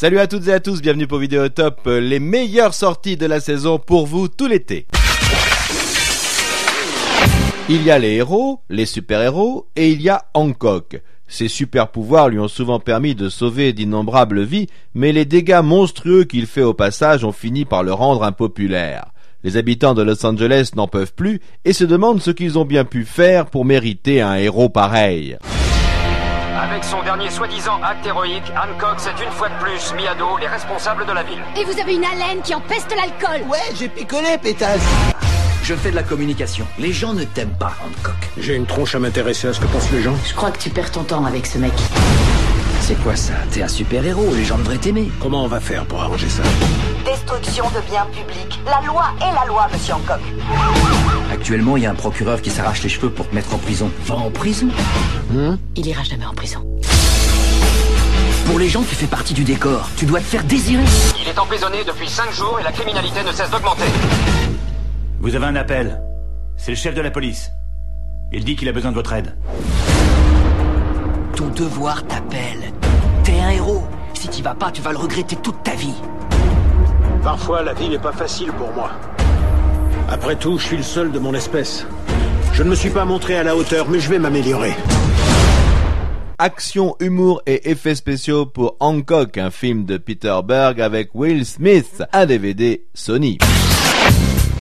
Salut à toutes et à tous, bienvenue pour Vidéo Top, euh, les meilleures sorties de la saison pour vous tout l'été. Il y a les héros, les super-héros, et il y a Hancock. Ses super pouvoirs lui ont souvent permis de sauver d'innombrables vies, mais les dégâts monstrueux qu'il fait au passage ont fini par le rendre impopulaire. Les habitants de Los Angeles n'en peuvent plus et se demandent ce qu'ils ont bien pu faire pour mériter un héros pareil. Avec son dernier soi-disant acte héroïque, Hancock s'est une fois de plus mis à dos les responsables de la ville. Et vous avez une haleine qui empeste l'alcool Ouais, j'ai picolé, pétasse Je fais de la communication. Les gens ne t'aiment pas, Hancock. J'ai une tronche à m'intéresser à ce que pensent les gens. Je crois que tu perds ton temps avec ce mec. C'est quoi ça? T'es un super-héros, les gens devraient t'aimer. Comment on va faire pour arranger ça? Destruction de biens publics. La loi est la loi, monsieur Hancock. Actuellement, il y a un procureur qui s'arrache les cheveux pour te mettre en prison. Va en prison Il ira jamais en prison. Pour les gens, tu fais partie du décor. Tu dois te faire désirer. Il est emprisonné depuis 5 jours et la criminalité ne cesse d'augmenter. Vous avez un appel. C'est le chef de la police. Il dit qu'il a besoin de votre aide. Ton devoir t'appelle. T'es un héros. Si t'y vas pas, tu vas le regretter toute ta vie. Parfois, la vie n'est pas facile pour moi. Après tout, je suis le seul de mon espèce. Je ne me suis pas montré à la hauteur, mais je vais m'améliorer. Action, humour et effets spéciaux pour Hancock, un film de Peter Berg avec Will Smith, un DVD Sony.